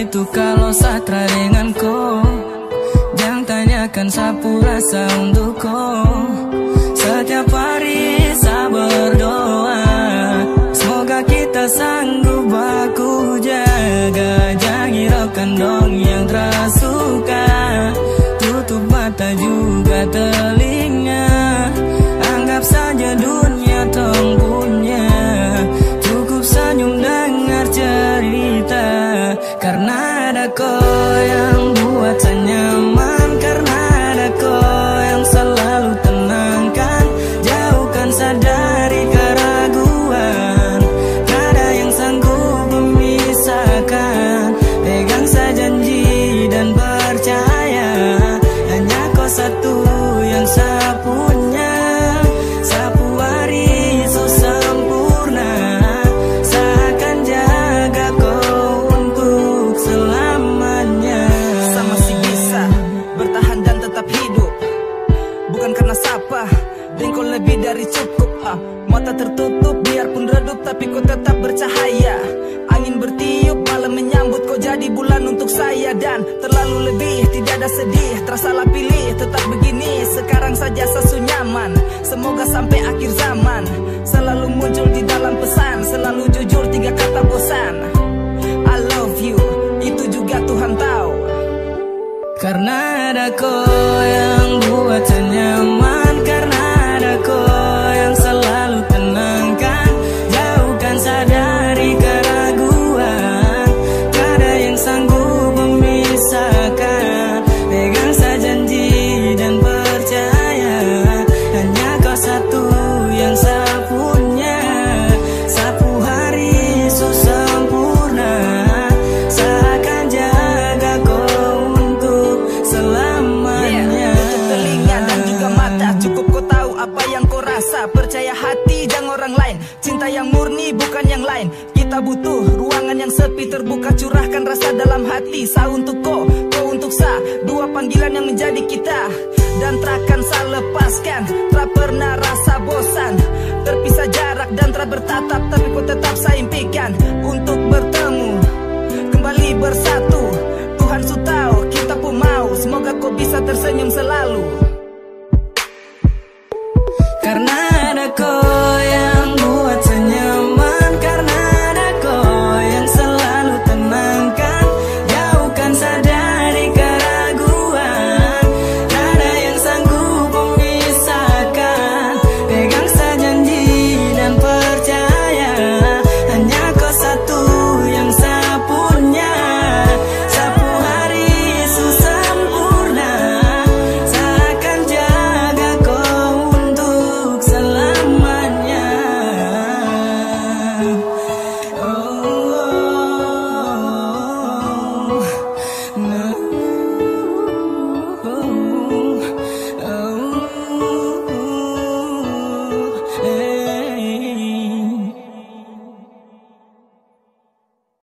itu kalau satra dengan kau Jangan tanyakan sapu rasa untuk kau Setiap hari saya berdoa Semoga kita sanggup baku jaga. Jangan hiraukan dong yang terasuka. Tutup mata juga telinga Kau lebih dari cukup ah, Mata tertutup biarpun redup Tapi kau tetap bercahaya. Angin bertiup malam menyambut Kau jadi bulan untuk saya. Dan terlalu lebih tidak ada sedih Tersalah pilih tetap begini. Sekarang saja sesu nyaman Semoga sampai akhir zaman. Selalu muncul di dalam pesan Selalu jujur tiga kata bosan. I love you Itu juga Tuhan tahu. Karena ada kau yang buat bukan yang lain. Kita butuh ruangan yang sepi Terbuka curahkan rasa dalam hati. Sa untuk kau, kau untuk sa. Dua panggilan yang menjadi kita. Dan takkan sa lepaskan. Tak pernah rasa bosan. Terpisah jarak dan tak bertatap Tapi kau tetap saya impikan. Untuk bertemu Kembali bersatu. Tuhan su tahu kita pun mau. Semoga kau bisa tersenyum selalu